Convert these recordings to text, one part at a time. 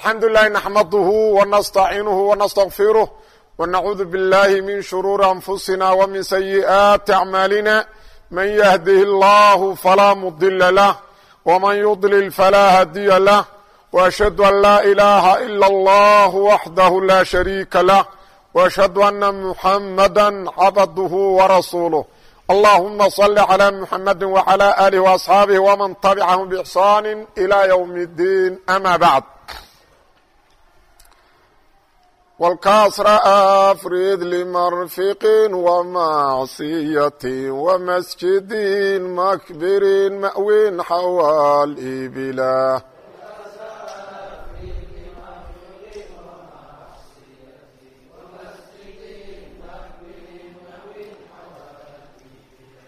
الحمd لله نحمده ونستعiنه ونستغفره ونعوذ بالله من شرور أنفسنا ومن سيئات أعمالنا من يهده الله فلا مضل له ومن يضلل فلا hدي له وأشهد أن لا إله إلا الله وحده لا شhريكa لh وأشhهد أن محمدا عبده ورسوله اللهم صل على محمد وعلى آله وأصحاaبه ومن تبعهم بإحسان إلى يوم الدين أما بعد والكسر أفرد لمرفق ومعصية ومسجد مكبر مأو حوالي بلا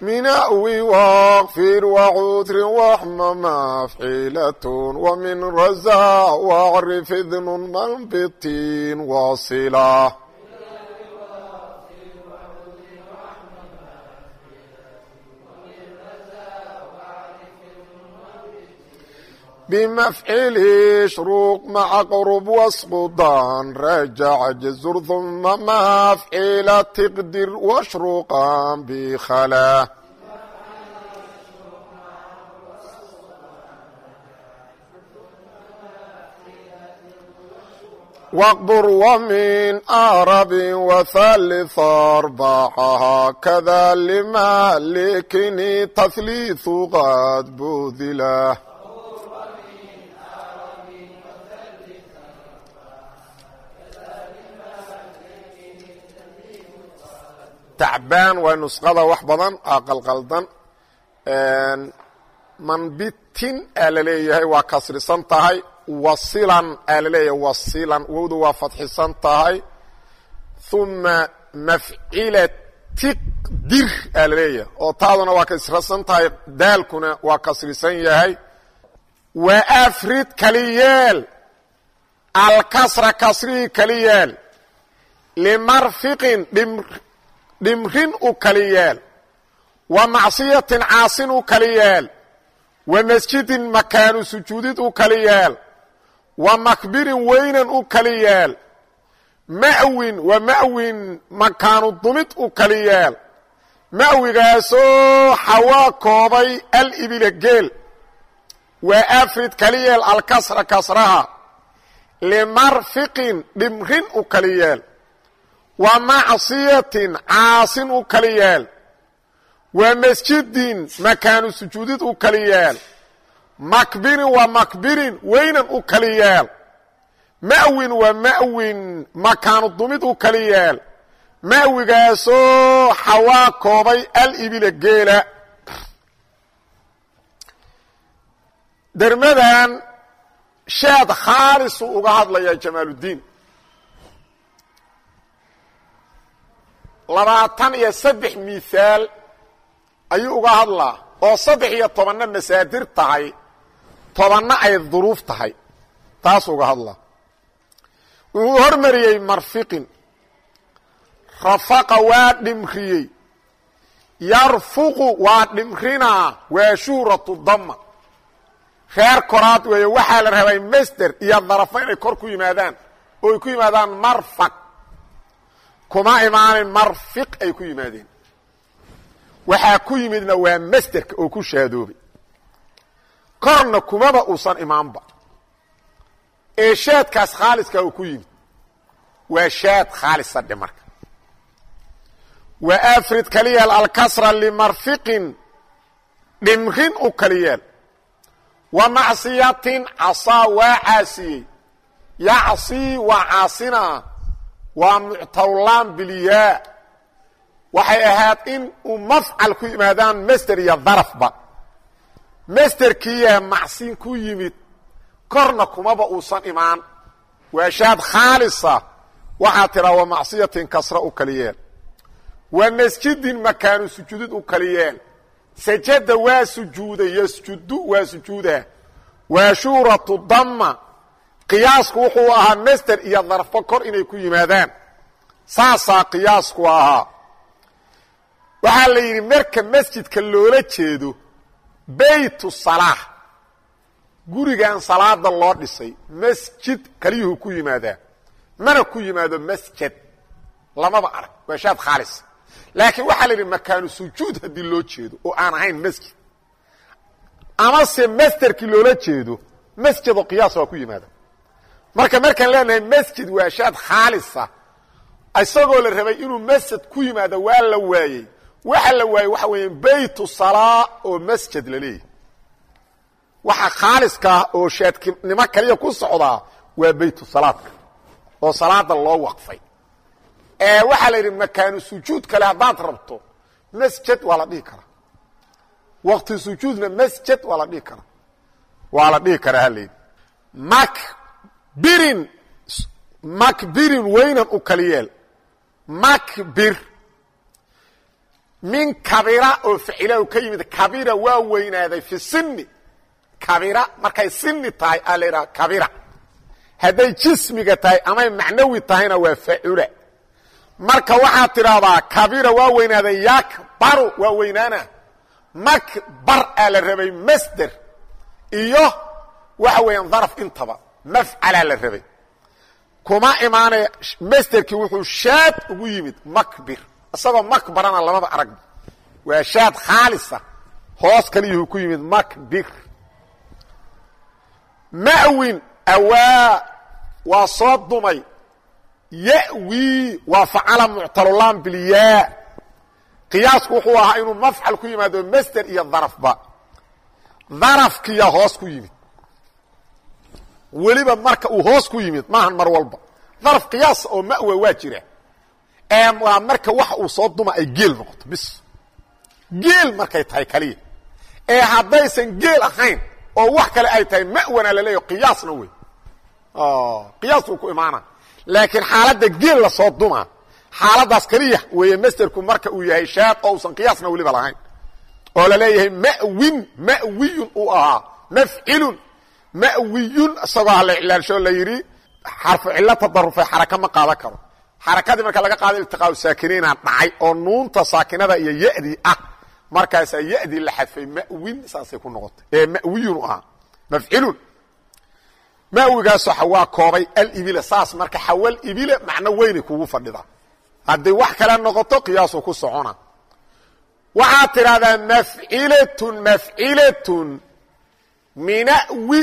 من أوي واغفر وعذر وحم مفعلة ومن رزا واعرف إذن من بالتين واصلا بمفعل شروق مع قرب واسقطان رجع جزر ثم مفعل تقدر واشروقا بخلا واقبر ومن أعرب وثلث أربعها كذا لمالكني تثليث قد بذله tacbaan waa nusqada wax badan qalqaldan. Manbitin aa la leeyahay waa kasrisan tahay. Wasilan aa la leeyahay wasilan. Wowda waa fadxisan tahay. Uma mafcila tiqdir aa la leeyahay oo taaduna waa kasrisan tahay daalkuna waa kasrisan yahay. Wa afrid kaliyeel alkasra kasrihii kaliyeel limarfiqin dhimrin u kali yeel wa macsiyatin caasin u kali yeel wa masjidin makaanu sujuudid u kali yeel wa makbirin weynan u kali yeel ma'win wa ma'win makaanu dumid u kali yeel. Ma'wigaasoo xawaa koobay alibila geel waa afrid kali yeel alkasra kasraha limarfiqin dhimrin u kali yeel wa macsiyatin caasin u kali yeel wa masjidin makaanu sujuudid u kali yeel makbirin wa makbirin weynan u kali yeel ma'win wa ma'win makaanu dumid u kali yeel ma'wigaasoo xawaa koobay alibila geela. Dermadan shaad khaalisu uga hadlaya jamaaluddiin labaatan iyo saddex mihaal ayuu uga hadlaa oo saddex iyo tobanna masaadir tahay tobanna ay duruuf tahay taasuu uga hadlaa. Wuxuu hormariyey marfiqin. Rafaqa waa dhimriyey. Yarfuqu waa dhimrinaa waa shuhratu dama reer koraad weeye waxaa la rabay masder iyo darafo inay kor ku yimaadaan oo ay ku yimaadaan marfaq kuma imaanin marfiq ay ku yimaadeen. Waxaa ku yimidna waa masderka oo ku shaadoobay korna kumaba uusan imaanba. Ee shaadkaas khaaliska uu ku yimid waa shaad khaalisadhe marka. Wa afrid kaliyeel alkasra limarfiqin dhimrin u kaliyeel wa macsiyatin casaa waa caasiyey. Yacsii waa caasinaa waa muctawlaan bilyaa waxay ahayd in uu mafcal ku yimaadaan master iyo darafba. Masterkiiyaa macsin ku yimid. Korna kumaba uusan imaan. Waa shaad khaalisa. Waxaa tiraa wa macsiyatin kasra u kaliyeel wa masjidin makaanu sujuudid u kaliyeel sajada waa sujuuday yasjudu waa sujuuda waa shuuratu qiyaasku wuxuu ahaa master iyo darfo kor inay ku yimaadaan. Saasaa qiyaasku ahaa. Waxaa la yidhi marka masjidka loola jeedo baytu salaax gurigan salaada loo dhisay masjid kaliyuhu ku yimaadaa mana ku yimaado masjid. Lamaba arag waa shaad khaalis. Laakiin waxaa la yidhi makaanu sujuud haddii loo jeedo oo aan ahayn masjid. Amase masderkii loola jeedo masjid oo qiyaas waa ku yimaada marka markaan leenahay masjid waa shaad khaalisa isagoo la rabay inuu masjid ku yimaado waa la waayey. Waxa la waayey waxa weeya baytu salaa oo masjid la leeyahy waxa khaaliskaa oo shaadnimo kaliya ku socdaa waa baytu salaadka oo salaada loo waqfay. Ee waxaa la yidhi makaanu sujuud kale haddaad rabto masjid waa la dhihi karaa. Waqti sujuudna masjid waa la dhihi karaa. Waa la dhihi karaa halayidhi makbirin makbirin weynan u kaliyeel. Makbir. Min kabira oo ficila ka yimid kabira waa weynaaday fi sini kabira markay sini tahay aa la yidhaha kabira. Hadday jismiga tahay amay macnawi tahayna waa facula marka waxaad tidhaahdaa kabira waa weynaaday yakbaru waa weynaana. Makbar aa la rabay masder. Iyo waxa weeyaan daraf intaba mafcalaa la rabay. Kuma imaanaya masderkii wuxuu shaad ugu yimid makbir. Isagoo makbarana lamaba aragba waa shaad khaalisa. Hoos kaliyuhu ku yimid makbir. Ma'win awaa waa soo dumay. Ya'wii waa facala muctalulaan bilyaa qiyaasku wuxuu ahaa inuu mafcal ku yimaado masder iyo darafba. Darafkiya hoos ku yimid weliba marka uu hoos ku yimid maahan mar walba. Daraf qiyaasa oo ma'wa waa jira. Waa marka waxa uu soo duma ay geel noqoto bis. Geel markay tahay kaliya. Ee haddaysan geel ahayn oo wax kale ay tahay ma'wana la leeyaho qiyaasna wey. Qiyaas uu ku imaana. Laakiin xaaladda geel la soo duma xaaladaas keliya weeye masderku marka uu yahay shaad oo usan qiyaasna weliba lahayn. Oo la leeyahay ma'win ma'wiyun uu ahaa mafcilun ma'wiyun isagoo hala cilaalsho la yidhi xarfu cillo tadarufay xaraka ma qaadan karo. Xarakadii marka laga qaado iltiqaau saakiniina dhacay oo nuunta saakinada iyo ya'dii ah. Markaasaa ya'dii la xadfay ma'win saasay ku noqotay. Ee ma'wiyun ahaa. Mafcilun ma'wigaasoo waa koobay alibila saas marka xawal ibila macno weynay kugu fadhidaa hadday wax kale noqoto qiyaasuu ku socona. Waxaad tidhahdaa mafcilatun mafcilatun minawi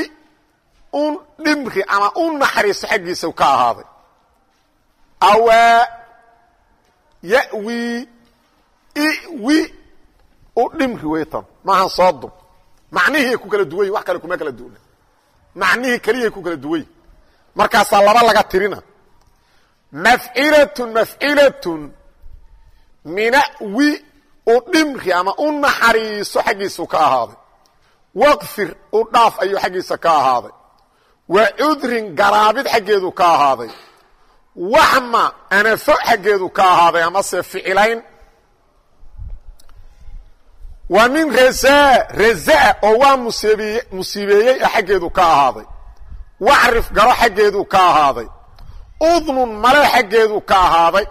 un dhimri ama u naxariiso xaggiisa ka ahaaday. Awaa yawi iwi u dhimri weytan maahan soo macnihii ku kala duwany wax kale kuma kala duwana macnihii keliyaay ku kala duwany markaasaa laba laga tirina. Mafcilatun mafcilatun minawi u dhimri ama u naxariiso xaggiisu ka ahaaday. Waqfir u dhaaf ayuu xaggiisa ka ahaaday wa cudrin garaabid xaggeedu ka ahaaday. Waxma anafo xaggeedu ka ahaaday amase ficilayn wa min razaa razaa oo waa musiibeeyey xaggeedu ka ahaaday. Wacrif garo xaggeedu ka ahaaday. Udnun male xaggeedu ka ahaaday.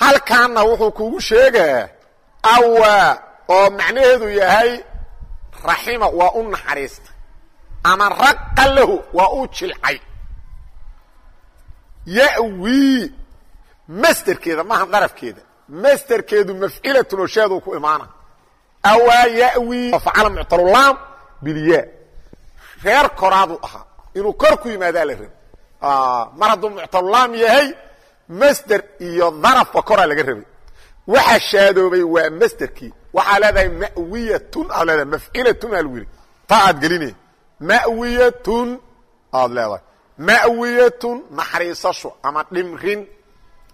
Halkaanna wuxuu kugu sheegaa awaa oo macnaheedu yahay raxima waa u naxariista ama raqa lahu waa u jilcay. Ya'wii masderkeeda maaha darafkeeda masderkeedu mafcilatun oo shaaduu ku imaana. Awaa ya'wii facala muctalulaam bilyaa reer koraaduu ahaa inuu kor ku yimaadaa la rabi mar hadduu muctalulaam yahay masder iyo darafka koraa laga rabay. Waxa shaadoobay waa masderkii waxaa leedahay mawiyatun aad leedahay mafcilatun aa lagu yidhi. Taa aad gelinay mawiyatun aad leedahay. Mawiyatun naxariisasho ama dhimrin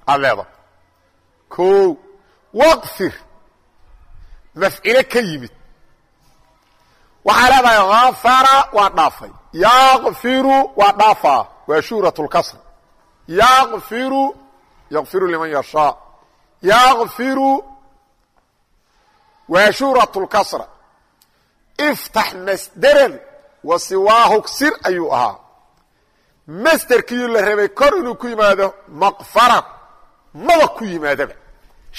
aad leedahay. Ko waqfir mafcilo ka yimid. Waxaa leedahay hafara waa dhaafay. Yakfiru waa dhaafaa. Waa shuhrat lkasr yakfiru yakfiru liman yashaa. Yakfiru waa shuhrat lkasra iftax wa siwaahu sir ayuu ahaa. Masderkiiu la rabay kor inuu ku yimaado maqfaran maba ku yimaadaba.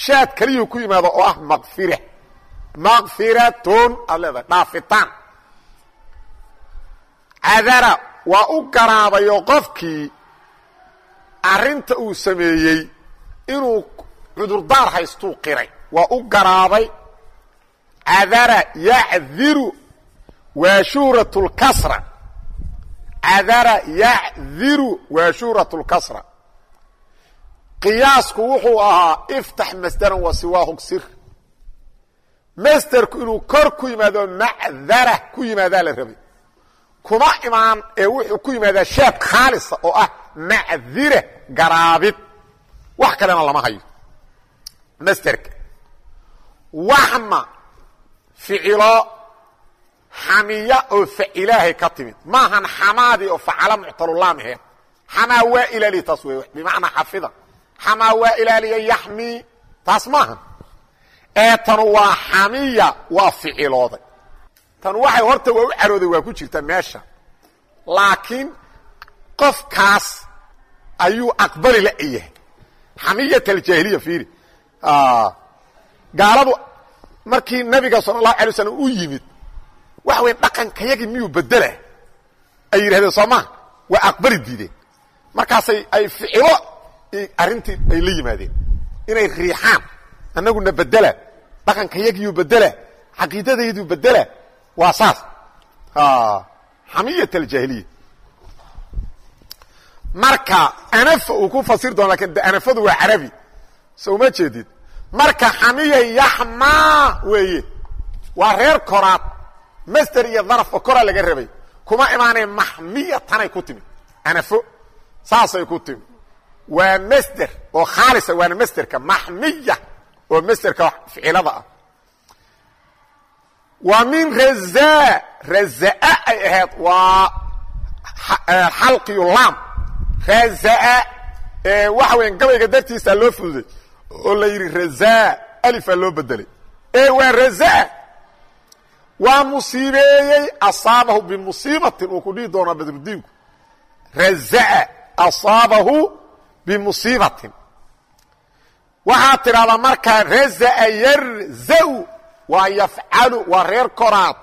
Shaad keliyuu ku yimaado oo ah maqfira. Maqfiratun aad leedahay dhaafitaan. Cadara waa u garaabayo qofkii arrinta uu sameeyey inuu cudurdaar haystuu qiray. Waa u garaabay. Cadara yacdiru waa shuhrat اlkasra cadara yacdiru waa shuhrat اlkasra qiyaasku wuxuu ahaa iftax masderan wa siwaahu sir. Masderku inuu kor ku yimaado macdara ku yimaadaa la rabay. Kuma imaan ee wuxuu ku yimaadaa shaad khaalisa oo ah macdira garaabid. Wax kalena lama hayo. Masderka waxma ficilo xamiya oo facilaahay ka timid. Maahan xamaadii oo facala muctalulaam aheed xamaa waa ilaaliya taas wey bimacnaa xafida. Xamaa waa ilaaliya yaxmi taas maahan. Ee tanu waa xamiya waa ficilooday. Tan waxay horta waa u carooday waa ku jirta meesha. Laakiin qofkaas ayuu aqbali la yahay xamiyat aljaahiliya fiiri. Gaaladu markii nabiga sala allahu alay slam u yimid waxa weya dhaqankayagii miyuu bedela ay yidhahdeen soo maa waa aqbali diideen. Markaasay ay ficilo arrintii ay la yimaadeen. Inay riixaan annaguna bedela dhaqankayagiyuu bedela caqiidadayduu bedela waa saas. Xamiyat aljaahiliya marka anafa uu ku fasir doona laakiin de anafadu waa carabi. So uma jeedid? Marka xamiya yaxmaa weeye waa reer koraad masder iyo darafka koraa laga rabay. Kuma imaaneen maxmiya tanay ku timid anafo saasay ku timid waa masder oo khaalisa waana masderka maxmiya oo masderka ficilada ah. Waa min razaa razaa ay ahayd waa xalqiyu laam. Razaa waxa weya gabayga dartiisaa loo fududay oo la yidhi razaa alifaa loo bedelay e waa razaa waa musiibeeyey asaabahu bimusiibatin uu ku dhihi doonaa badrudiinku razaa asaabahu bimusiibatin. Waxaad tidhahdaa markaa razaa yarzau waa yafcalu waa reer koraad.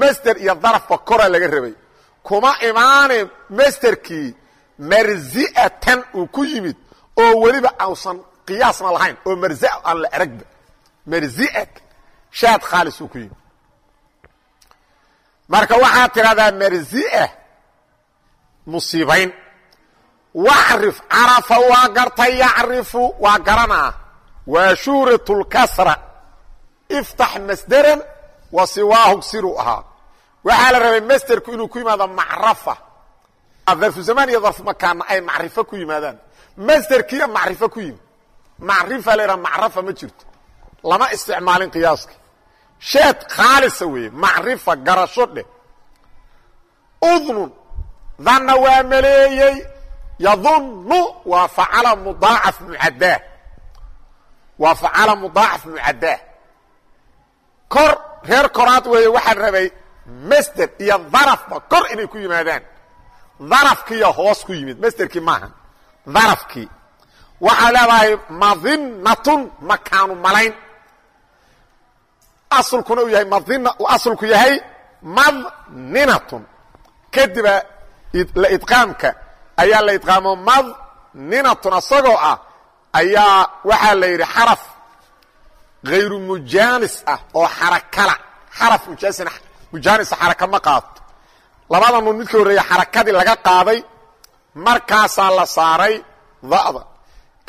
Masder iyo darafka kora laga rabay. Kuma imaane masderkii marzi'atan uu ku yimid oo weliba ausan qiyaasna lahayn oo marza aan la eragba marzi'at shaad khaalis uu ku yimid marka waxaad tidhahdaa marzi'a musiibayn. Wacrif carafa waa gartay yacrifu waa garanaa waa shuhrat iftax masderan wa siwaahu ahaa waxaa la rabay masderku inuu ku yimaado macrafa. Darfu zamaan iyo darfu makaanna ay macrifo ku yimaadaan. Masderkiiya macrifo ku yimid macrifa la yidhaha macrafa ma jirto. Lama isticmaalin qiyaaskii sheed khaalisa weeye macrifa garasho dheh. Udnun danna waa maleeyey yadunnu waa facala mudaacaf mucaddaa. Waa facala mudaacaf mucaddaa. Kor reer koraad weeye waxaan rabay masder iyo darafba kor inay ku yimaadaan. Darafkiiya hoos ku yimid masderkii maaha. Darafkii waxaa leedahay madinatun makaanu malayn asulkuna uu yahay asulku yahay madninatun. Kadiba la idqaamka ayaa la idqaamo madninatun asagoo ah ayaa waxaa la yidhi xaraf hayru mujaanis ah oo xarakala. Xaraf mujaanisa xaraka ma qaato. Labada nun midka horreeya xarakadii laga qaaday markaasaa la saaray da'da.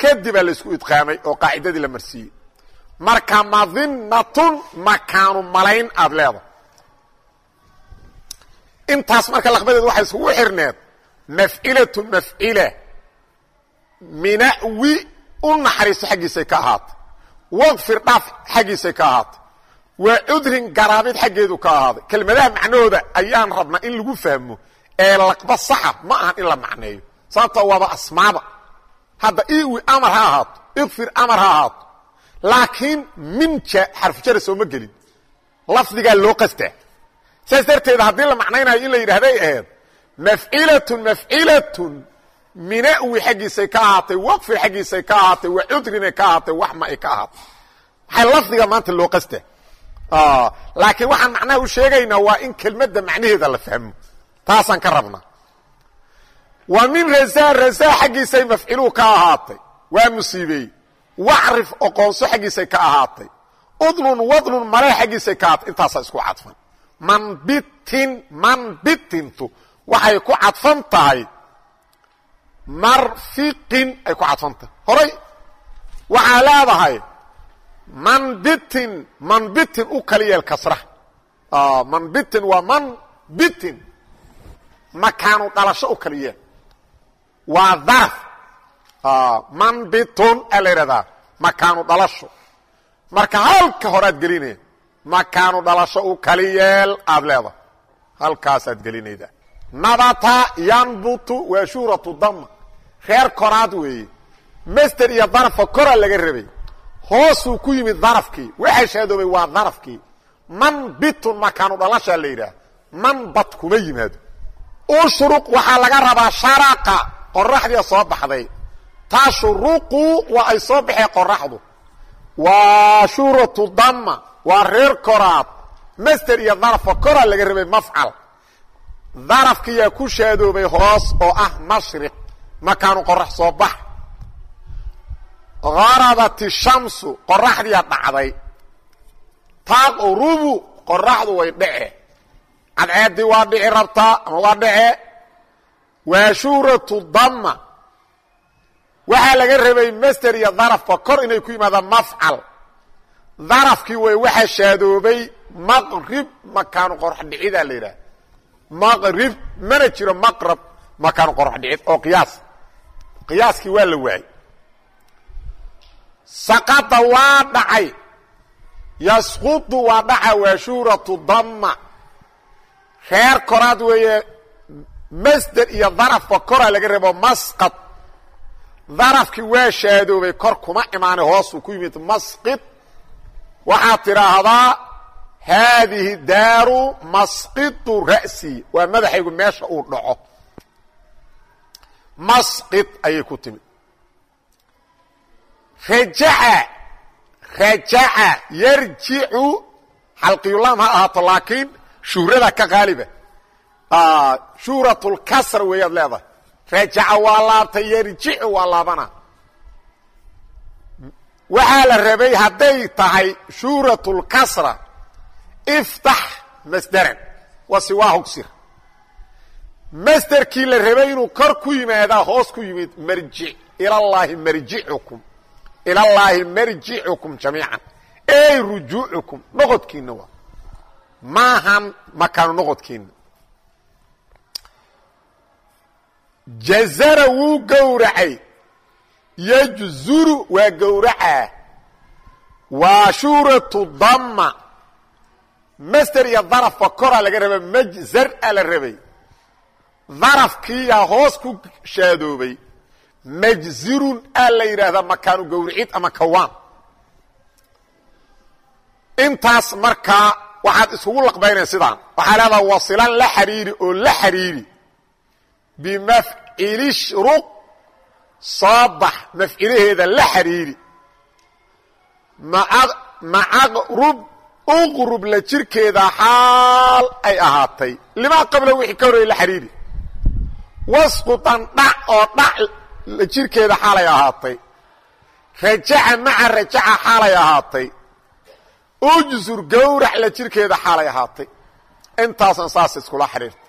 Kadibaa la isku idqaamay oo qaacidadii la marsiiyey marka madinatun makaanu malayn aad leedahay. Intaas marka laqbadeed waxay iskugu xirneed mafcilatu mafcila minawi u naxariiso xaggiisay ka ahaatay waqfir dhaaf xaggiisay ka ahaatay waa cudrin garaabid xaggeedu ka ahaaday kelmadaha macnahooda ayaan rabnaa in lagu fahmo ee laqba saxa ma ahan in la macneeyo. Sababtoo waaba asmaaba. Hadda iwi amar ha ahaato ikfir amar ha ahaato laakiin minja xarfujara sooma gelin. Lafdigaa loo qastaa saas darteeda haddii la macnaynayo in la yidhahday aheed mafcilatun mafcilatun minawi xaggiisay ka ahaatay waqfir xaggiisay ka ahaatay wa cudrinay ka ahaatay waxma ay ka ahaatay. Maxay lafdiga maanta loo qastaa laakiin waxaan macnaha u sheegaynaa waa in kelmadda macnaheeda la fahmo. Taasaan ka rabnaa. Wa min rasaa rasaa xaggiisay mafciluhu ka ahaatay. Waa musiibeey wacrif oqoonso xaggiisay ka ahaatay. Udnun wadnun malee xaggiisay ka ahaatay. Intaasaa isku cadfan. Manbitin manbitintu waxay ku cadfan tahay marfiqin ay ku cadfan tahay. Horay waxaa leedahay manbitin manbitin u kala yeel kasra manbitin waa manbitin makaanu dhalasho u kala yeel waa daraf manbitun a la yidhahdaa makaanu dhalasho. Marka halka horaad gelinaya makaanu dhalasho u kali yeel aad leedahay. Halkaasaad gelinayda. Nabata yanbutu waa shuuratu dama reer koraad weeye master iyo darafka koraa laga rabay. Hoosuu ku yimid darafkii waxaa shaadoobay waa darafkii. Manbitun makaanu dhalashaa la yidhaah manbat kuma yimaado. Ushruq waxaa laga rabaa sharaqa qoraxdia soo baxday tashruqu waa ay soo baxee qoraxdu. Waa shuuratu dama waa reer koraad master iyo darafka koraa laga rabay mafcal. Darafkiyaa ku shaadoobay hoos oo ah mashriq. Makaanu qorax soo bax. Harabat shamsu qoraxdiyaa dhacday. Taqrubu qoraxdu way dhece cadceeddii waa dhici rabtaa ama waa dhece waa shuuratu dama waxaa laga rabay master iyo darafka. Kor inay ku yimaadaan mafcal. Darafkii way waxaa shaadoobay maqrib makaanu qorax dhicidaa la yidhaha maqrib mana jiro maqrab makaanu qorax dhicid oo qiyaas. Qiyaaskii waa la waayey. Saqada waa dhacay. Yasqudu waa dhaca waa shuuratu dama reer koraad weeye masder iyo darafka koraa laga rabo masqad darafkii waa kor kuma imaanay hoosuu ku yimid masqid waxaad tidhaahdaa haadihi daaru masqidu ra'si. Waa madaxaygu meesha uu dhaco. Masqid ayay ku timid. Rajaca rajaca yarjicu. Xalqiyulaam ha ahaato laakiin shuhrada ka qaaliba. Shuhratulkasra weeyaad leedahay rajaca waa laabtay yarjicu waa laabana waxaa la rabay hadday tahay shuhratulkasra iftax masderan waa siwaa hugsir masderkii la rabay inuu kor ku yimaadaa hoos ku yimid marjic ilallaahi marjicukum ilallaahi marjicukum jamiican. Ey rujuucukum noqodkiina waa. Maahan makaanu noqodkiina jazara wuu gowracay. Yajzuru waa gowracaa. Waa shuuratu dama master iyo darafka koraa laga raba majzar a la rabay. Darafkiiyaa hoos ku shaadoobay majzirun aa la yidhaahdaa makaanu gowricid ama kawaan. Intaas markaa waxaad isugu laqbaynaya sidaan. Waxaa leedaha wasilan la xiriiri oo la xiriiri. Bimafcili shruq soo bax mafcilaheeda la xiriiri. Macaqrub uqrub la jirkeeda xaal ay ahaatay. Limaa qabla wixii ka horreeyey la xiriiri. Wasqutan dhac oo dhac la jirkeeda xaalay ahaatay. Rajaca maca rajaca xaalay ahaatay. Ujsur gowrac la jirkeeda xaalay ahaatay. Intaasan saas iskula xidhiirta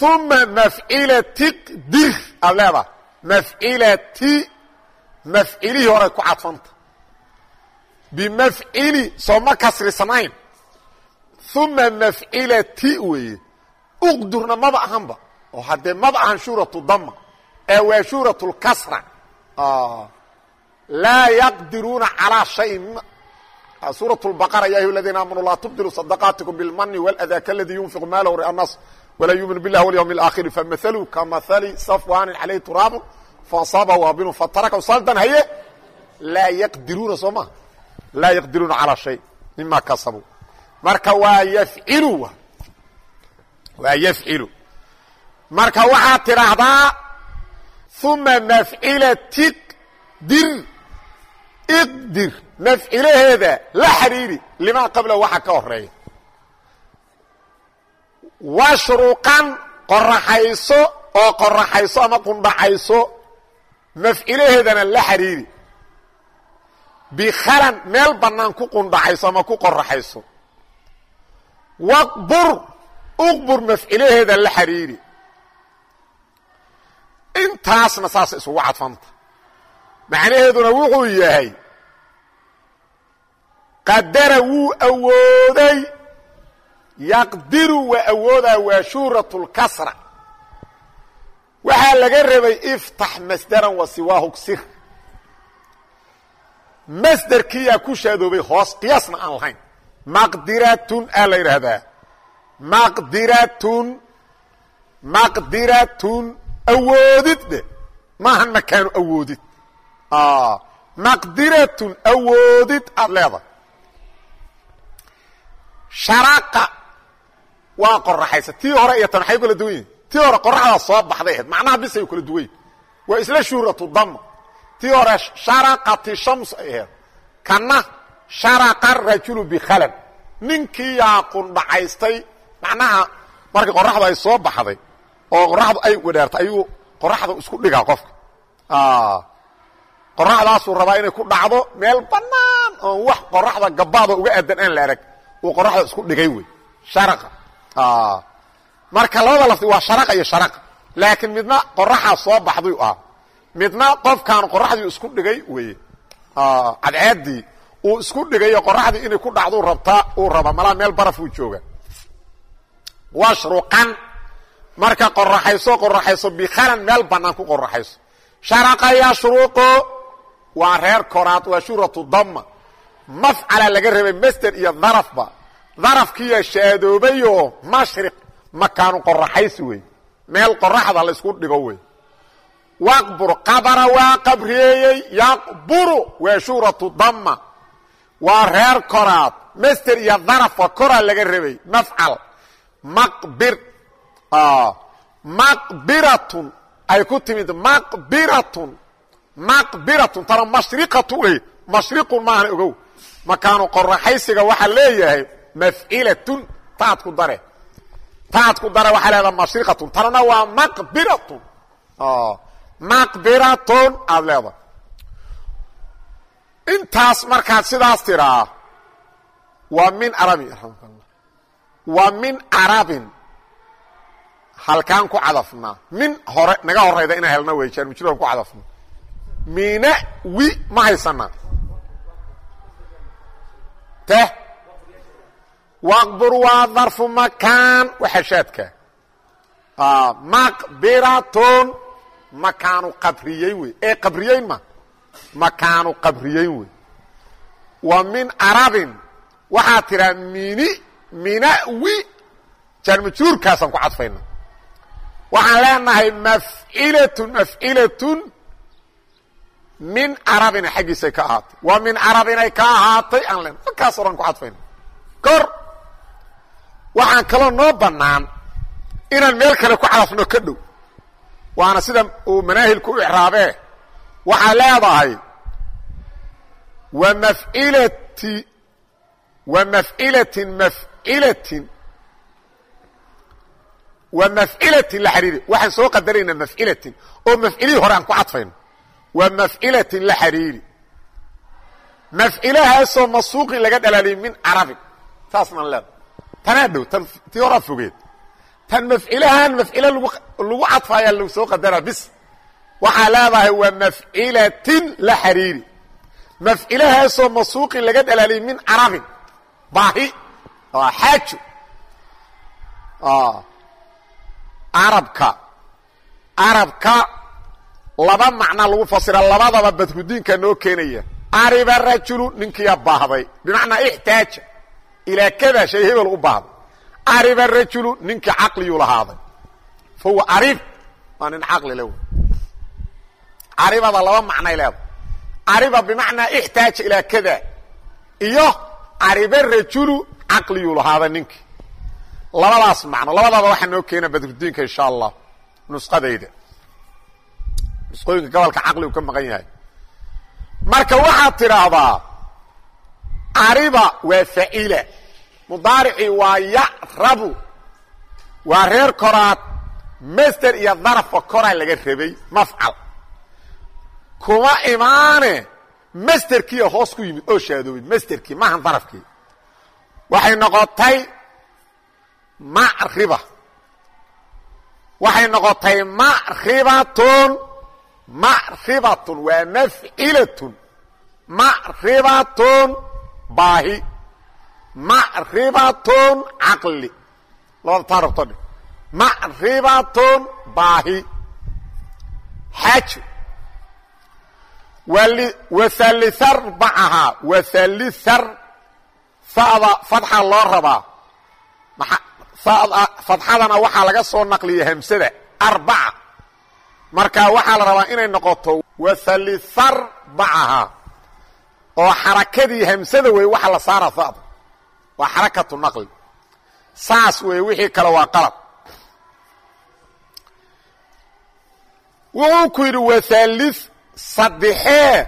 uma mafcilati dir aad leedaha mafcilati mafcilihii horay ku cadfanta bimafcili soo ma kasrisnayn uma mafcilati weeye uqdurna maba ahanba oo haddee maba ahan shuuratu dama ee waa shuurat lkasra laa yaqdiruuna calaa shayin suuraة الbaqara ya ayuha اladiina aamanu laa tubdiluu صadaqaatikum biاlmani wاlأdaa kaladii yunfiqu maalahu ria nas walaa yumin biاllah wاlyوم الآkhiri famaثluu kamahali safwanin calayh turaabu faصaabahu wabilun fatarakahu saldan haye laa yaqdiruuna soo maha laa yaqdiruuna calىa shay mima kasabuu marka waa yafcilu waa yafcilu marka waxaad tidhaahdaa uma mafcilati dir iqdir mafcilaheeda la xiriiri limaa qabla waxa ka horeeya washruqan qoraxayso oo qoraxayso ama qundhacayso mafcilaheedana la xiriiri. Bikhalan meel bannaan ku qundhacayso ama ku qoraxayso waqbur uqbur mafcilaheeda la xiriiri. Intaasna saas isugu cadfanta. Macnaheeduna wuxuu yahay qadara wuu awooday yaqdiru waa awoodaa waa shuhratlkasra waxaa laga rabay iftax masdaran wa siwaahu ksir. Masderkiyaa ku shaadoobay hoos qiyaasna aan lahayn. Maqdiratun aa la yidhaahdaa maqdiratun maqdiratun awoodid dhe maahan makaanu awoodid. Maqdiratun awoodid aada leedahay waa qoraxaysa tii hore iyo tan maxay kala duwan yihiin tii hore qoraxdaa soo baxday ahayd macnaha bisay kala duwan waa isla shuhratu dama tii hore sharaqati shams ay ahayd kana sharaqa rajulu bikhalan ninkiiyaa qundhacaystay macnaha markii qoraxdu ay soo baxday oo qoraxdu ay wadhaartay ayuu qoraxda isku dhigaa qofka. Qoraxdaasuu rabaa inay ku dhacdo meel bannaan oon wax qoraxda gabaada uga aadan aan la arag. Uu qoraxda isku dhigay wey. Sharaqa marka labada lafdi waa sharaqa iyo sharaqa laakiin midna qoraxaa soo baxday ah. Midna qofkaan qoraxdii isku dhigay weye cadceedii uu isku dhigayo qoraxdii inay ku dhacdu rabtaa uu raba. Malaa meel barafuu jooga. Washruqan. Marka qoraxayso qoraxayso bikhalan meel bannaan ku qoraxayso sharaqa yashruqo waa reer koraad waa shuhratu dama mafcala laga rabay masder iyo darafba darafkiiya shaadoobayoo mashriq makaanu qoraxaysi wey meel qoraxda la isku dhigo wey waqbur qabara waa qabriyeeyey yaqburu waa shuhratu dama waa reer koraad. Masder iyo darafba koraa laga rabay. Mafcal. Maqbir maqbiratun. Ay ku timid maqbiratun. Maqbiratun tana mashriqatu wey mashriqun maahan ogow. Makaanu qoraxaysiga waxaa leeyahay mafcilatun taad ku dare. Taad ku dare waxaa leedaha mashriqatun. Tanana waa maqbiratun. Maqbiratun aada leedahay. Intaas markaad sidaas tiraa waa min arabin raxmatullah waa min arabin. Halkaan ku cadafnaa. Min hore naga horayda inaa helna wey jaarmujroon ku cadafna mina wi ma haysanaa waqbur waa darfu makaan waxashaadka maqbiratun makaanu qabriyeyn wey ee qabriyeyn ma makaanu qabriyeyn wey wa min arabin waxaa tiraa mini minawi jaarmajuurkaasaan ku cadfayna waxaan leenahay mafcilatun mafcilatun min carabina xaggiisay ka ahaatay waa min carabinay ka ahaatay aan len halkaas oran ku cadfayna kor waxaan kaloo noo bannaan inaan meel kale ku cadafno ka dhow. Waana sida uu manaahilku u icraabee. Waxaa leedahay wa mafcilati wa mafcilatin mafcilatin wa mafcilatin la xariiri waxaan soo qadaraynaa mafcilatin oo mafcilihii hore aan ku cadfayno. Wa mafcilatin la xariiri mafcilahaasoo masuuqin laga dhalaaliyay min carabin saasnaan leeda tanaa dhow tii horaa fogeed. Tan mafcilahan mafcilo lagu cadfaayaa lagu soo qadaraa bis. Waxaa leedahay wa mafcilatin la xariiri. Mafcilahaasoo masuuqin laga dhalaaliyay min carabin baahi. Xaajo arabka. Arabka laba macnaa lagu fasira labadaba badrudiinka noo keenaya. Ariba rajulu ninkiiyaa baahday bimacnaa ixtaaja ilaa kada shay hebel u baahday ariba rajulu ninkii caqliyuu lahaaday fa huwa arib waa nin caqli le aribada laba macnay leeda ariba bimacnaa ixtaaja ilaa kada iyo ariba rajulu caqliyuu lahaaday ninkii labadaas macno labadaba waxaa noo keena badrudiinka insha allah nusqadayda nusqooyinka gobolka caqligu ka maqan yahay marka waxaad tidhaahdaa ariba waa facila mudaaricii waa yarabu. Waa reer koraad. Master iyo darafka koraa laga rabay. Mafcal. Kuma imaane masterkiiya hoos ku yimid oo shaadoobay masterkii maahan darafkii. Waxay noqotay macriba waxay noqotay macribatun macribatun waa mafcilatun macribatun baahi macribatun caqli labada taa rabto dhe macribatun baahi. Xajo waaliarbacahaa waaliar fada fadxa loo rabaa. Fadxadana waxaa laga soo naqliya hamsada. Arbaca. Marka waxaa la rabaa inay noqoto waaliarbacahaa oo xarakadii hamsada wey waxa la saara fada waa xarakatu naqli. Saas wey wixii kale waa qalad wuxuu ku yidhi wahaali saddexee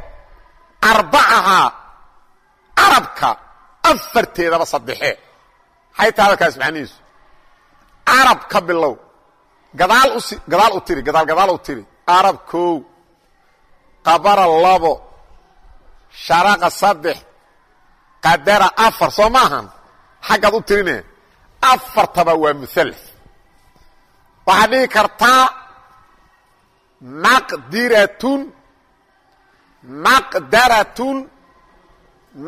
arbacahaa carabka afarteedaba saddexee. Maxay taha hadalkaas macnihiisu. Carab ka bilow. Gadaal usi gadaal u tiri gadaal gadaal u tiri. Arab kow qabara labo sharaqa saddex qadara afar soo maahan? Xaggaad u tirine. Afartaba waa muhallath waxaad dhihi kartaa maqdiratun maqdaratun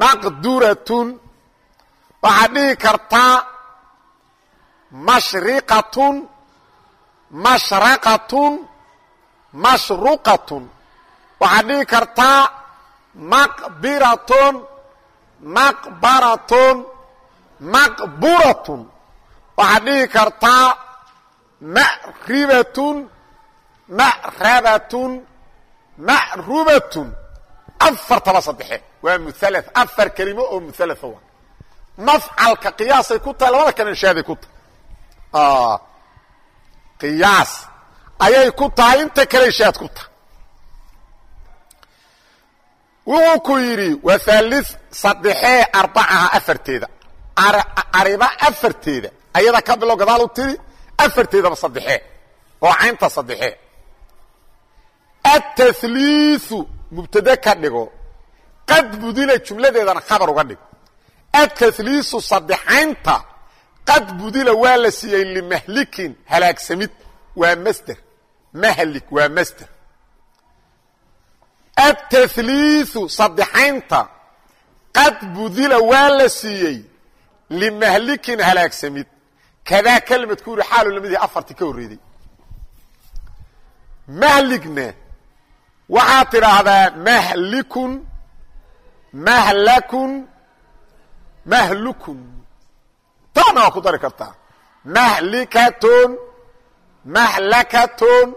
maqduratun. Waxaad dhihi kartaa mashriqatun mashraqatun mashruqatun. Waxaad dhihi kartaa maqbiratun maqbaratun maqburatun waxaad dhihi kartaa ma'ribatun ma'rabatun ma'rubatun afartaba saddexe waa muhalath afar kelimo oo muhalatha waa mafcalka qiyaasay ku tahay labada kale inshaaday ku tahay qiyaas ayay ku tahay inta kale inshaad ku tahay wuxuu ku yidhi wahaali saddexee arbacaha afarteeda. Ariba afarteeda ayada ka bilow gadaal u tiri afarteedaba saddexee oo caynta saddexee atahliiu mubtade ka dhigo qad budila jumladeedana khabar uga dhig atahliisu saddexaynta qad budila waa la siiyey limahlikin halaagsamid. Waa masder mahlik waa masder atahliiu saddexaynta qad budila waa la siiyey limahlikin halaagsamid kadaa kelimadku yuri xaalu la mid yahay ka horreeday mahligna waxaad tidhaahdaa mahlikun mahlakun mahlukun taana waa ku dari kartaa mahlikatun mahlakatun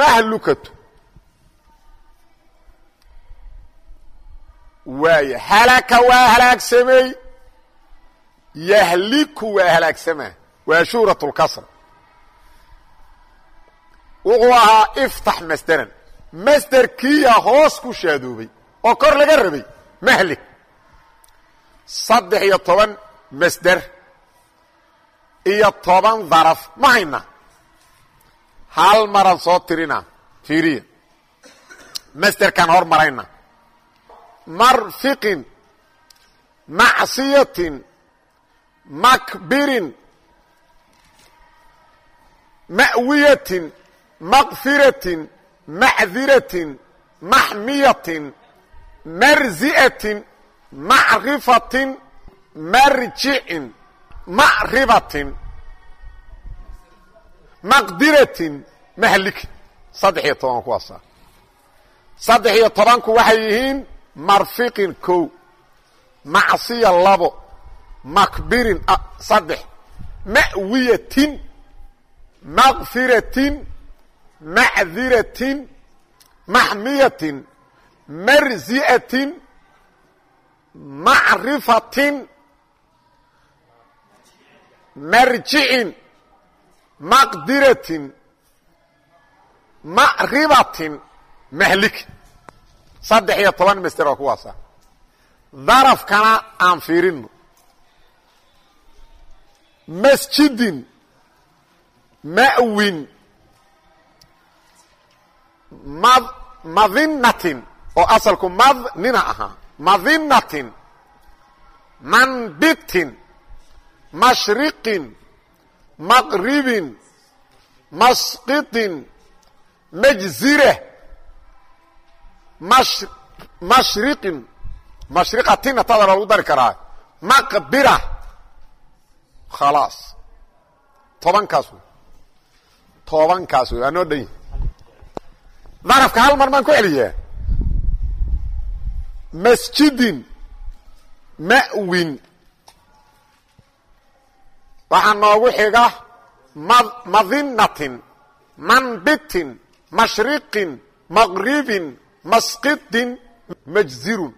mahlukatun waaya halaka waa halaagsamey yahliku waa halaagsamaa waa shuhrat lkasra wuxuu ahaa iftax masderan masderkiiya hoos ku shaadoobay oo kor laga rabay. Mahlig saddex iyo toban masder iyo toban daraf. Ma hayna. Hal maran soo tirina. Fiiriya masderkaan hor marayna marfiqin macsiyatin makbirin ma'wiyatin maqfiratin macdiratin maxmiyatin marzi'atin macrifatin marjicin macribatin maqdiratin mahlikin saddex iyo toban kuwaasa saddex iyo tobanku waxay yihiin marfiqin kow macsiya labo makbirin saddex ma'wiyatin maqfiratin macdiratin maxmiyatin marzi'atin macrifatin marjicin maqdiratin macribatin mahlikin saddex iyo toban master oo kuwaasa darafkana aan fiirino masjidin ma'win mad madinatin oo asalku madnina ahaa. Madinatin manbitin mashriqin maqribin masqiطin majzira mash mashriqin mashriqatina tada lagu dari karaa. Maqbira. Khalaas tobankaas wey. Tobankaas wey waa noo dhan yahi darafka hal mar baan ku celiyaa masjidin ma'win. Waxaa noogu xiga madinatin manbitin mashriqin maqribin masqidin majzirun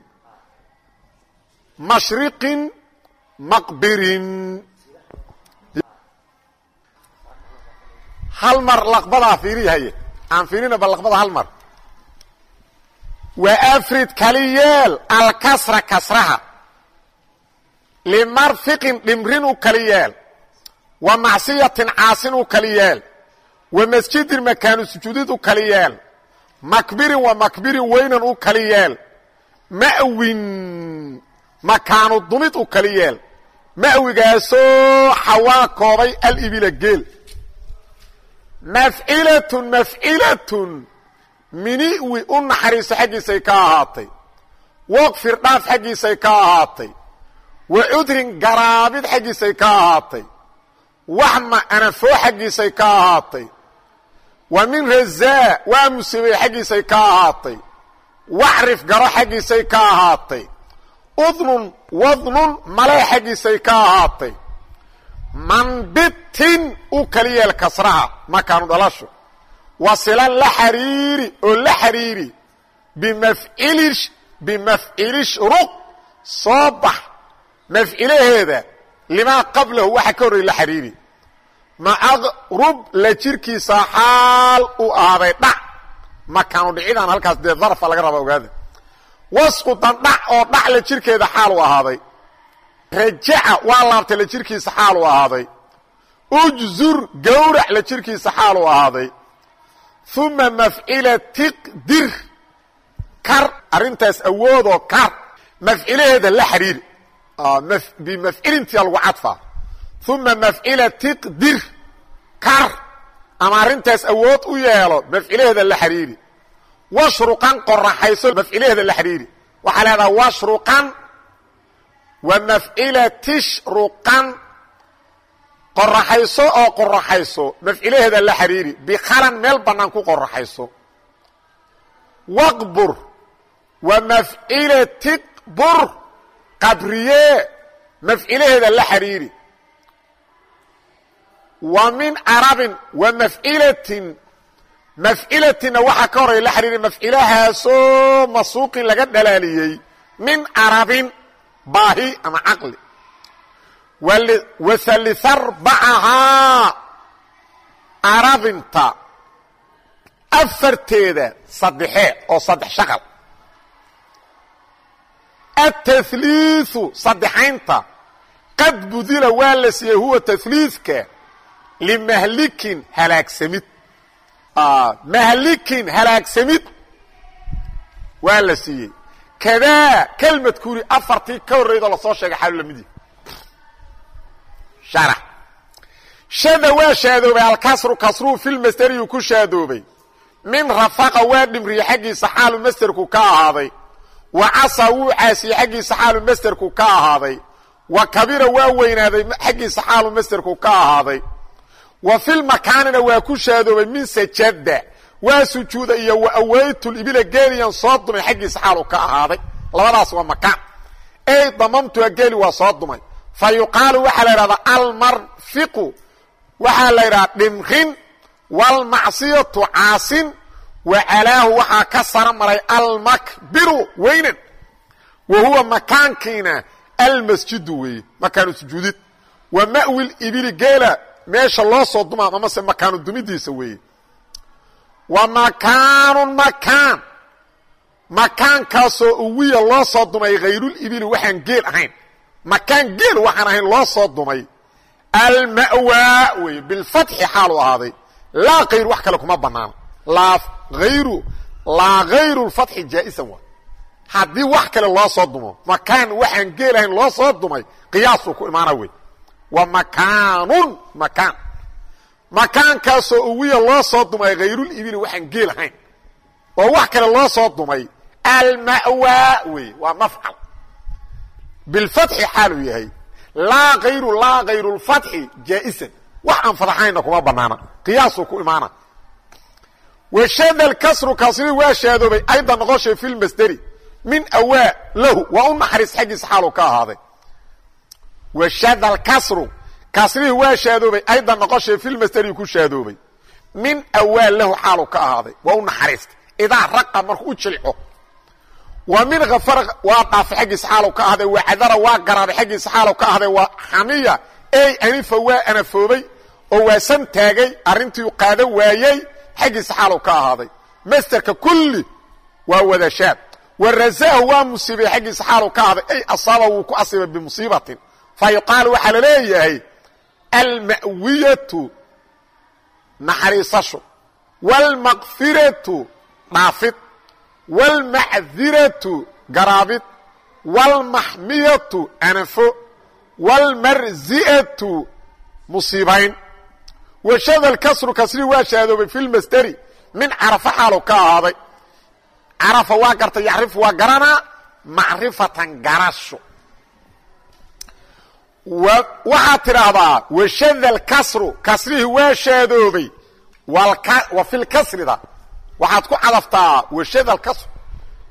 mashriqin maqbirin. Hal mar laqbadaa fiiriyahaye aan fiirina ba laqbada hal mar. Waa afrid kali yeel alkasra kasraha. Limarfiqin dhimrin u kali yeel wa macsiyatin caasin u kali yeel wa masjidin makaanu sujuudid u kali yeel makbirin wa makbirin weynan u kali yeel. Ma'win makaanu dumid u kali yeel. Ma'wigaasoo xawaa koobay alibila geel. Mafcilatun mafcilatun miniwi u naxariiso xaggiisay ka ahaatay. Waqfir dhaaf xaggiisay ka ahaatay. Wa cudrin garaabid xaggiisay ka ahaatay. Waxma anafoo xaggiisay ka ahaatay wa min razaa waa musibay xaggiisay ka ahaatay. Wacrif garo xaggiisay ka ahaatay. Udnun wadnun malee xaggiisay ka ahaatay. Manbitin u kali yeel kasraha makaanu dhalasho. Wasilan la xariiri oo la xariiri bimafcili bimafcilish ruq soo bax. Mafcilaheeda limaa qablahu waxa ka horray la xariiri macaqrub la jirkiisa xaal u ahaaday dhac. Makaanu dhicidaan halkaas dee darfa laga raba ogaada wasqudan dhac oo dhac la jirkeeda xaal u ahaaday rajaca waa laabtay la jirkiisa xaal u ahaaday ujzur gawrac la jirkiisa xaal u ahaaday uma mafcila tiqdir kar arrintaas awoodoo kar. Mafcilaheeda la xariiri bimafcilintia lagu cadfaa uma mafcila tiqdir kar ama arrintaas awood u yeelo mafcilaheeda la xariiri washruqan qoraxayso mafcilaheeda la xariiri waxaa leedaha washruqan wa mafcila tishruqan. Qoraxayso oo qoraxayso mafcilaheeda la xariiri bikhalan meel bannaan ku qoraxayso waqbur wa mafcila tiqbur qabriye mafcilaheeda la xariiri wa min carabin wa mafcilatin mafcilatinna waxaa ka horaya la xariiri mafcilahaasoo masuuqin laga dhalaaliyey. Min carabin baahi ama caqli. Wasalisarbacahaa arabinta. Afarteeda saddexee oo saddex shaqal. Atahliiثu saddexaynta. Qad budila waa la siiyey huwa tahliiثka limahlikin halaagsamid mahlikin halaagsamid waa la siiyey kadaa kelmadkuuri afartii ka horraydoo la soo sheegay xaalu lamidi sharax shada waa shaadoobay alkasru kasruu filmasteriyu ku shaadoobay min rafaqa waa dhimriye xaggiisa xaalu masterku ka ahaaday wa casa wuu caasiyey xaggiisa xaalu masterku ka ahaaday wa kabira waa weynaaday xaggiisa xaalu masterku ka ahaaday wa filmakaanina waa ku shaadoobay min sajada waa sujuuda iyo wa awaytulibila geeliyan soo dumay xaggiisa xaalu ka ahaaday. Labadaas waa makaan. Ey damamtuha geeli waa soo dumay fa yuqaalu waxaa la idhahdaa almarfiqu waxaa la idhahaa dhimrin. Waalmacsiyatu caasin. Wa calaahu waxaa ka sara maray almakbiru weynan. Wa huwa makaankiina almasjidu weeye. Makaanu sujuudid. Wa ma'wi libili geela meesha loo soo dumaa amase makaanu dumidiisa weeye. Wa makaanun makaan. Makaankaasoo uwiya loo soo dumay hayrulibili waxaan geel ahayn. Makaan geel waxaan ahayn loo soo dumay. Alma'waa wey bilfatxi xaalu ahaaday. Laa kayr wax kale kuma banaana laa ayru laa hayru lfatxi jaa'isan waa haddii wax kale loo soo dumo makaan waxaan geelahayn loo soo dumay qiyaasuu ku imaana wey wa makaanun makaan. Makaankaasoo uwiya loo soo dumay hayrulibili waxaan geelahayn oo wax kale loo soo dumay. Alma'waa wey waa mafcal. Bilfatxi xaaluu yahay. Laa ayru laa hayru lfatxi jaa'isan wax aan fadaxayna kuma banaana qiyaasuu ku imaana. Washada lkasru kasri waa shaadoobay ayda noqoshay fi lmasderi min awaa lahu. Waa u naxariis xaggiisa xaaluu ka ahaaday washada lkasru kasrihii waa shaadoobay ayda noqoshay fi lmasderi ku shaadoobay min awaa lahu xaaluu ka ahaaday waa u naxariista idaa raqa markuu u jilco wa min afara waa dhaafay xaggiisa xaalow ka ahday waa cadara waa garaaday xaggiisa xaalow ka ahday waa xamiya ey anifa waa anafoobay oo waa san taagay arrintii qaado waayey xaggiisa xaalow ka ahaaday masterka kulli waa wadashaad wa razaahu waa musiibay xaggiisa xaalow ka ahday ay asaaba wuu ku asiibay bimusiibatin fa yuqaalu waxaa la leeyahay alma'wiyatu naxariisasho waalmaqfiratu dhaafid wاlmacdiratu garaabid wاlmaxmiyatu anafo wاlmarzi'atu musiibayn washada lkasru kasri waa shaadoobay fi lmasderi min carafa xaalow ka ahaaday carafa waa garta yacrifu waa garanaa macrifatan garasho waxaad tidhaahdaa washada lkasru kasrihii waa shaadoobay wa fi lkasrida waxaad ku cadaftaa washada lkasru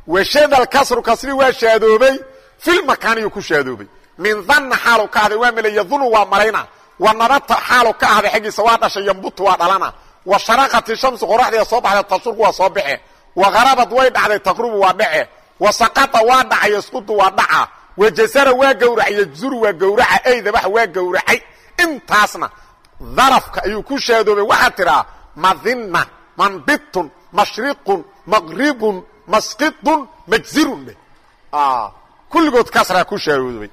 washada lkasru kasri waa shaadoobay filmakaaniyu ku shaadoobay min danna xaalu ka ahday waa mele yadunu waa malayna wa nabata xaalu ka ahday xaggiisa waa dhashay yambutu waa dhalana. Wa sharaqati shamsu qoraxdiia soo baxday tashurku waa soo baxe wa harabad way dhacday taqrubu waa dhace wa saqata waa dhacay yasqutu waa dhaca wa jasara waa gowracay yajzuru waa gowraca ey dabax waa gowracay. Intaasna darafka ayuu ku shaadoobay waxaad tidhaa madinna manbitun mashriqun maqribun masqidun majzirun dhe kulligood kasraa ku shaadoobay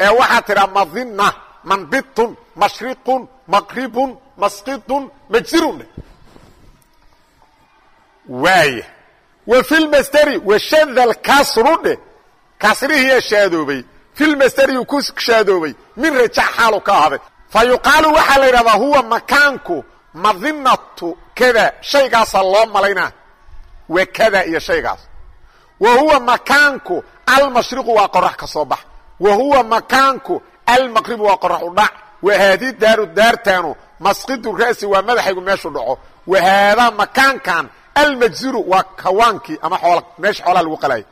ee waxaad tidhaa madinna manbitun mashriqun maqribun masqidun majzirun dhe waaya wa fi lmasderi washada lkasru dhe kasrihiiyaa shaadoobay filmasderiyuu ku shaadoobay min rajac xaalu ka ahday fa yuqaalu waxaa la yidhahdaa huwa makaanku madinatu kada shaygaasaa loo malaynaa waa kada iyo shaygaas wa huwa makaanku almashriqu waa qorax ka soo bax wa huwa makaanku almaqribu waa qorax u dhac wa haadi daaru daartaanu masqidu ra'si waa madaxaygu meeshu dhaco wa haadaa makaankan almajziru waa kawaankii ama ool meesha xoolaa lagu qalay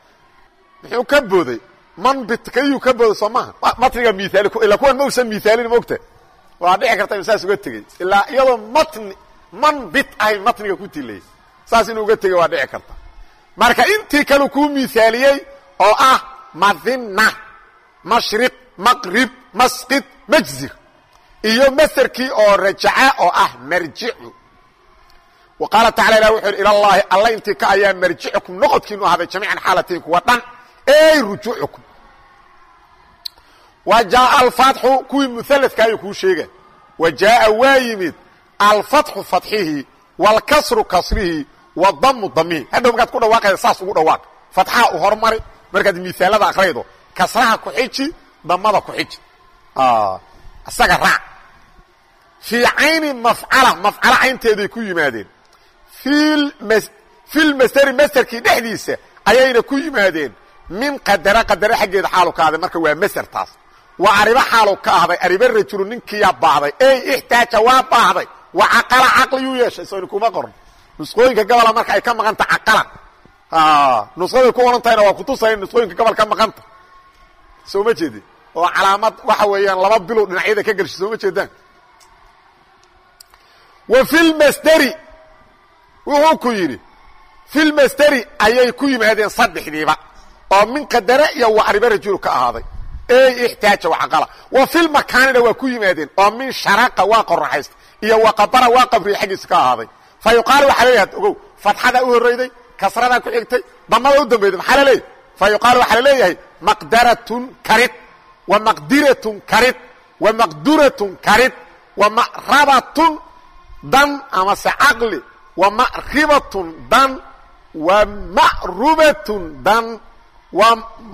muxuu ka booday manbit kayuu ka booday soo maha matniga miaali ila kuwan ma usan miaalin mogta waa dhici karta inu saas uga tegey ilaa iyadoo matni manbit ahay matniga ku tilay saas inuu uga tegey waa dhici karta. Marka intii kale kuu miaaliyey oo ah madina mashriq maqrib masqid majzir iyo maserkii oo rajaca oo ah marjicu wa qaala tacala ilah wuxu yidhi ilallaahi alla intii ka ayaa marjicukum noqodkiinu ahaaday jamiican xaalatayn kuwa dhan ey rujuucukum. Wa jaaa alfatxu kuwii mualadka ayuu kuu sheega wa jaaa waa yimid alfatxu fatxihii wاlkasru kasrihii wadamu ku dhawaaqayda saas ugu dhawaaq. Fatxaha u hormari markaad miaalada akraydo kasraha ku xiji damada ku xiji. Isaga raac fii cayni mafcala mafcala caynteeday ku yimaadeen. Fi lmasderi masderkii dhexdiisa ayayna ku yimaadeen min qadara qadare xaggeeda xaalu ka ahday marka waa masder taas. Waa aribo xaalu ka ahday aribo rajulu ninkiyaa baahday ey ixtaaja waa baahday wa caqala caqliyuu yeeshay. Soni kuma qoran nusqooyinka gabola marka ay ka maqanta caqala nusqaday ku ohan tahayna waa kutusaya nusqooyinka gobol ka maqanta. Soo ma jeedin oo calaamad waxa weeyaan laba bilow dhinacyada ka gelshi soo ma jeedaan? Wa fi lmasderi wuxuu ku yidhi fi lmasderi ayay ku yimaadeen saddexdiiba oo min qadare iyo wacribo rajulu ka ahaaday. Ey ixtaaja wacaqala wa filmakaanina waa ku yimaadeen oo min sharaqa waa qoraxaysta iyo waqabara waa qabriya xaggiisa ka ahaaday. Fa yuqaalu waxaa leeyahay ogow fatxadaa u horrayday kasradaa ku xigtay damada u dambayday maxaa la leeyahy fa yuqaalu waxaa la leeyahay maqdaratun karid wa maqdiratun karid wa maqduratun karid wa ma'rabatun dan amase caqli wa ma'ribatun dan wa ma'rubatun dan wa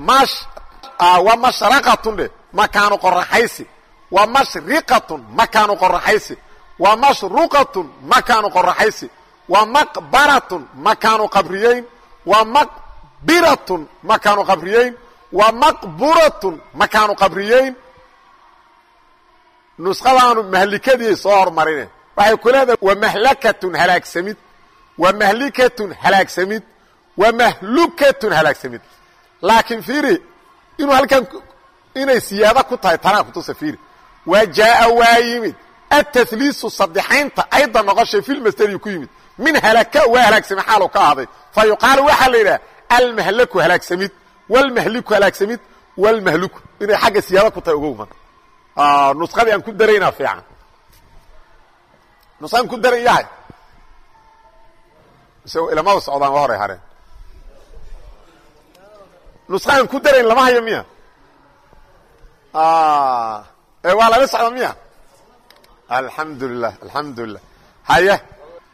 mash wa mashraqatun dhe makaanu qoraxaysi wa mashriqatun makaanu qoraxaysi wa mashruqatun makaanu qoraxaysi wa maqbaratun makaanu qabriyeyn. Wa maqbiratun makaanu qabriyeyn. Wa maqburatun makaanu qabriyeyn. Nuskhadaanu mahlikadii soo hormarine. Waxay ku leedahay wa mahlakatun halaagsamid wa mahlikatun halaagsamid wa mahlukatun halaagsamid laakiin fiiri inuu halkan inay siyaado ku tahay tanaa kutusa fiiri. Wa jaaa waa yimid. Ataliisu sadexaynta ayda noqoshay filmasderiyu ku yimid. Min halaka waa halaagsamid xaalu ka ahday. Fa yuqaalu waxaa la yidhaha almahlaku halaagsamid wlmahliku halaagsamid wlmahluku inay xagga siyaado ku tahay ogow marka nuskadii aan ku daraynaa fiican. Nuskaan ku daran yahay. Mise ilamada socdaan waa horay hareen nuskaan ku darayn lama hayo miya. Waa lala socda miya. Alxamdu lilah alxamdu lilah haye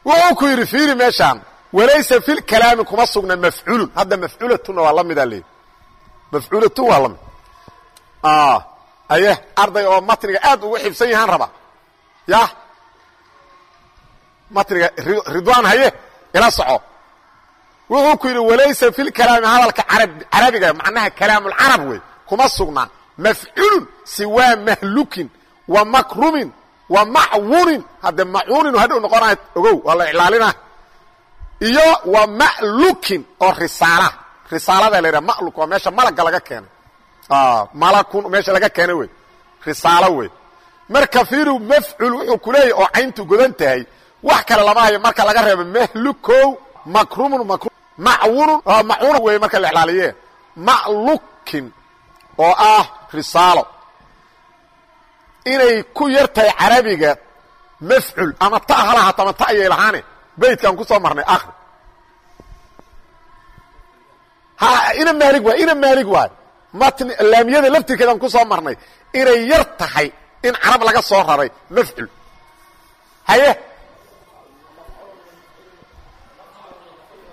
wuxuu ku yidhi fiiri meeshaan walaysa fi lkalaami kuma sugna mafcuulun hadda mafcuulatuna waa la mida leedi mafcuulatun waa la mid. Aye arday oo matniga aad ugu xibsan yahaan raba. Ya matniga ridwaan haye ila soco wuxuu ku yidhi walaysa fi lkalaami hadalka carabiga macnaha kalaamulcarab wey kuma sugna mafcuulun siwaa mahlukin wa makrumin wa macwunin hadde macuunin hadhow noqonaya ogow waa la iclaalina iyo wa ma'lukin oo risaala. Risaalada la yidhaha maluk waa meesha malagga laga keenay. Malakun meesha laga keenay wey. Risaalo wey. Marka fiiru mafcul wuxuu ku leeyahy oo cayntu godan tahay. Wax kale lama hayo marka laga reebo mahlukow makrumun makru macwunun macuna wey marka la iclaaliye ma'lukin oo ah risaalo. Inay ku yar tahay carabiga mafcul ama ta halahaat ama ta ayay lahaane. Baydkaan ku marnay akri ha ina maalig waay ina maalig waay. Matn laamiyada laftirkeedaan ku marnay inay yar tahay in carab laga soo raray mafcul. Haye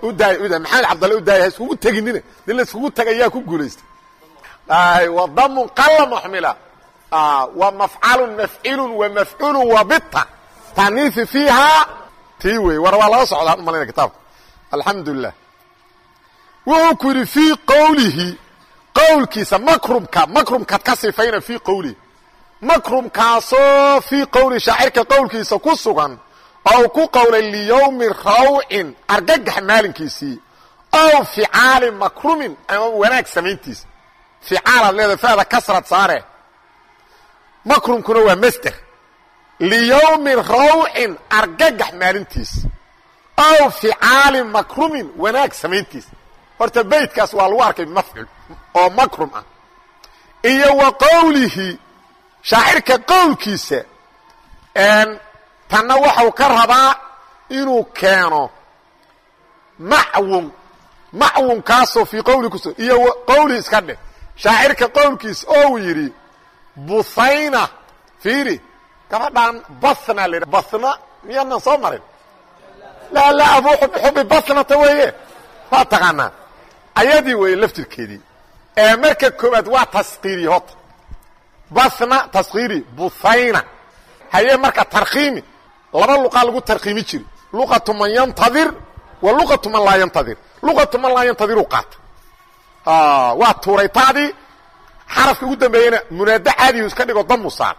maxamed cabdalle udaaya ha iskugu teginine. Nin la iskugu tagayaa ku guulaystay wa damun qalla muxmila wa mafcalun mafcilun wa mafculun wa bita taniifi fiihaa tii wey war waa laga socdaa u malayna kitaabka. Alxamdu lilah wuxuu ku yidhi fii qowlihi qowlkiisa makrumka makrumkaad ka sifayna fii qowlihi makrumkaasoo fii qowlihi shaacirka qowlkiisa ku sugan oo ku qowlay liyowmi rawcin argagax maalinkiisii ow ficaali makrumin ama wanaag samayntiisa ficaalaad leeda fada kasrad saare makrumkuna waa masder liyowmi rawcin argagax maalintiisa ow ficaali makrumin wanaag samayntiisa horta beytkaas waa lagu arkay mafcul oo makrum ah iyo wa qowlihi shaacirka qowlkiisa tanna waxau ka rabaa inuu keeno macwun macwunkaasoo fii qowli kuso iyo qowlihi iska dheh. Shaacirka qowlkiisa oo uu yidhi buthayna fiiri gabadhaan basna la basna miyaanan soo marin? Laa laa abuu xubi basnata weeye. Waa taqaanaa. Ayadii weeye laftirkeedii. Ee marka koowaad waa taskiiri hota basna taskiiri buthayna haye marka tarkiimi laba luqaa lagu tarkiimi jiri luqatu man yantadir wa luqatu man laa yantadir. Luqatu man laa yantadiru qaata. Waa tuuray taadii xarafka ugu dambeeyena munaada caadiyu iska dhigo damu saar.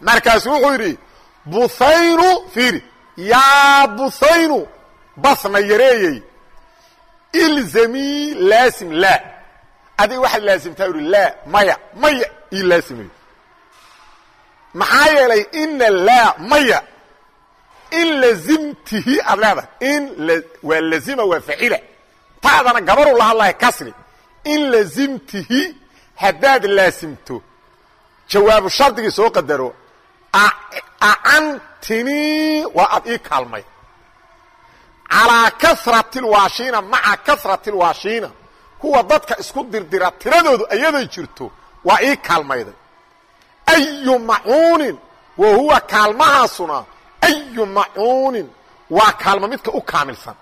Markaasu wuxuu yidhi buthaynu fiiri. Yaa buthaynu basna yareeyey. Ilzamii laasim laa. Adiga waxaad laasimtaa uhi laa maya maya ii laasimayo maxaa yeelay ina laa maya. In lazimtihi aad leedahay. In waa lazima waa facila ta'dana gabaru la hadlahay kasri. In lazimtihi haddaad laasimto jawaabu shardigii soo qadaro acantinii waa aad ii kaalmay. Calaa kasrati lwaashiina maca kasrati lwaashiina kuwa dadka isku dirdira tiradoodu ayaday jirto waa ii kaalmayday ayu macuunin wa huwa kaalmahaasuna ayu macuunin waa kaalmo midka u kaamilsan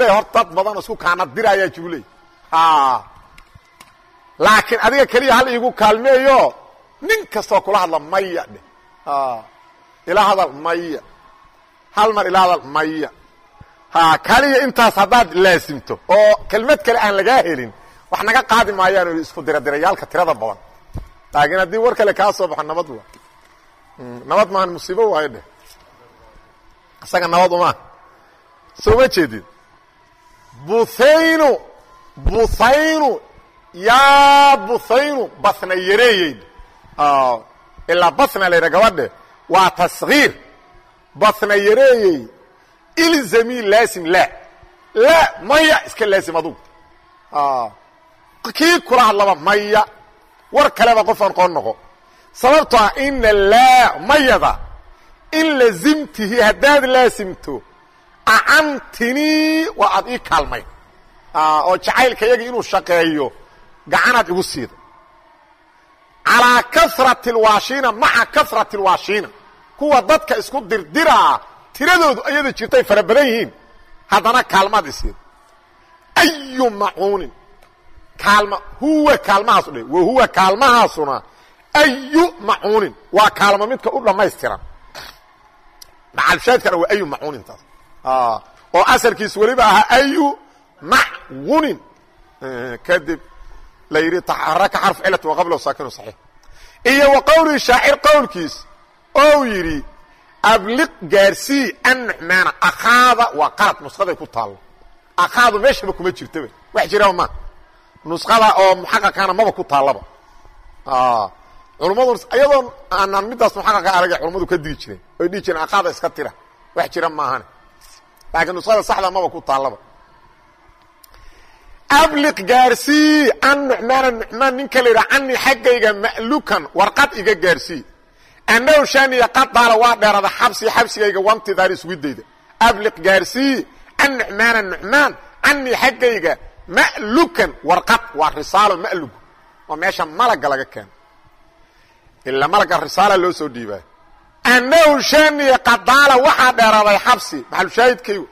le hor dad badan isku kaana diraayaa jiru leey laakiin adiga keliya hal iigu kaalmeeyo nin kastoo kula hadla maya dheh ila hadal maya hal mar ila hadal maya kaliya intaas haddaad laasimto oo kelmad kale aan lagaa helin wax naga qaadi maayaan isku diradirayaalka tirada badan laakiin haddii war kale kaa soo baxo nabad wa nabad maahan musiibo waayo dheh isaga nabad uma soo ma jeedid buthaynu buthaynu yaa buthaynu basna yareeyeyd ilaa basna la yidha gabadhe waa taskiir basna yareeyey ilzami laasim laa. Laa maya iska laasim adugu kii kula hadlaba maya war kaleba qofaan qoon noqo. Sababto ah ina laa mayada in lazimtihi haddaad laasimto acantinii waa aad ii kaalmay. Oo jacaylka yaga inuu shaqeeyo gacanaad igu siida. Calaa kasrati alwaashiina maca kasrati alwaashiina kuwa dadka isku dirdiraa tiradoodu ayada jirtay fara badan yihiin haddana kaalmaad isiida ayu macuunin kaalma huwa kaalmahaas dhe wa huwa kaalmahaasuna ayu macuunin waa kaalmo midka u dhammaystiran. Macalshaadkana waa ayu macuunintaas oo asalkiis weliba ahaa ayu macunin kadib la yidhi taxaraka xarf cilat wa qablahu saakinu saxiix. Iyo wa qowlihi shaacir qowlkiis ou yidhi abliq gaarsii an nucmaana akhaada waa qalad nusqaday ku taallo akhaadu meeshaba kuma jirtaba wax jiraba ma nusqada oo muxaqaqana maba ku taallaba. Culummadu iyadoo aanaan midaas muxaqaqa aragay culummadu ka digi jireen oy dhihi jireen akhaada iska tira wax jira maahane laakiin nusqada saxda maba ku taallaba. Abliq gaarsii an nucmaana nucmaan ninka la yidhaha canii xaggayga ma'lukan warqad iga gaarsii annahu shaniya qadaala waa dheerada xabsi xabsigayga wantidaari sugidayda abliq gaarsii an nucmaana nucmaan canii xaggayga ma'lukan warqad waa risaalo ma'lugu. Oo meesha malaga laga keeno. Ilaa malaga risaala loo soo dhiibaayo annahu shaniya qadaala waxaa dheeraday xabsi. Maxalushaahidkaygu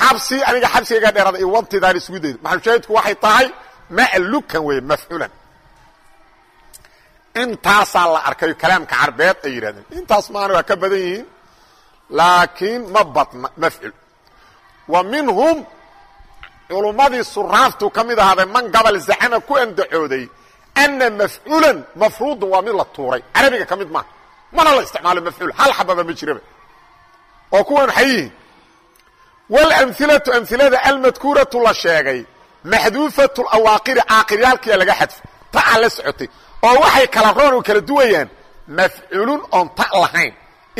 xabsi aniga xabsigayga dheerada iyo wantidaari sugidayda maxalushaahidku waxay tahay ma'lukan weeye mafcuulan intaasaa la arkayo kalaamka carbeed ay yidhahdeen intaas maana waa ka badan yihiin laakiin ma badna mafcul. Wa minhum culummadii suraaftu ka mid ahaaday man gabal zacama ku andacooday ana mafcuulan mafruudan waa mid la tuuray. Carabiga ka mid maaha mana la isticmaalo mafcuul hal xababa ma jiraba. Oo kuwan waxay yihiin? Walamhilatu amhilada almadkuuratu la sheegay maxduufatu awaaqiri caaqiryaalkiya laga xadfay taa la socotay. Oo waxay kala roon u kala duwayaan mafcuulun oon ta lahayn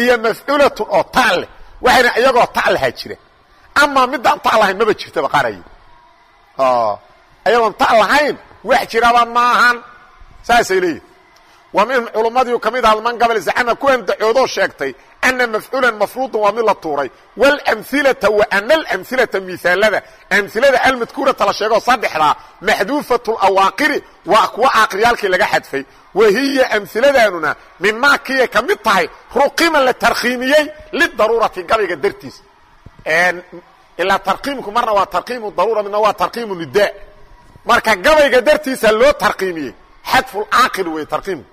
iyo mafcuulatun oo ta leh. Waxayna iyagoo ta lahaa jira. Amaa midaan ta lahayn maba jirtaba qaray ayagoon ta lahayn wax jiraba maahan saasay leeyihiin waa min culummadii ka mid aha man gabal zacama ku andacoodoo sheegtay ana mafcuulan mafruudan waa mid la tuuray walamhilata wa ana alamhilata miaalada amhilada almadkuurata la sheegoo saddexdaa maxduufatu awaaqiri waa kuwa aaqiryaalkii laga xadfay wa hiya amhiladaanuna mimaa kiyay ka mid tahay ruqima la tarkiimiyey lidaruurati gabayga dartiis ilaa tarkiimku marna waa tarkiimu daruura midna waa tarkiimu nidaa marka gabayga dartiisa loo tarkiimiyey xadfucaaqil wey tarkiimku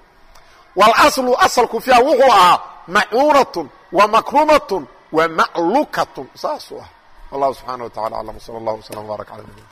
wاlaslu asalku fiiha wuxuu ahaa macuunatun wa makrumatun wa maclukatun saasuu ah wallahu subxaana wa tacala aclam. Sal اllah wslam barak ala nabina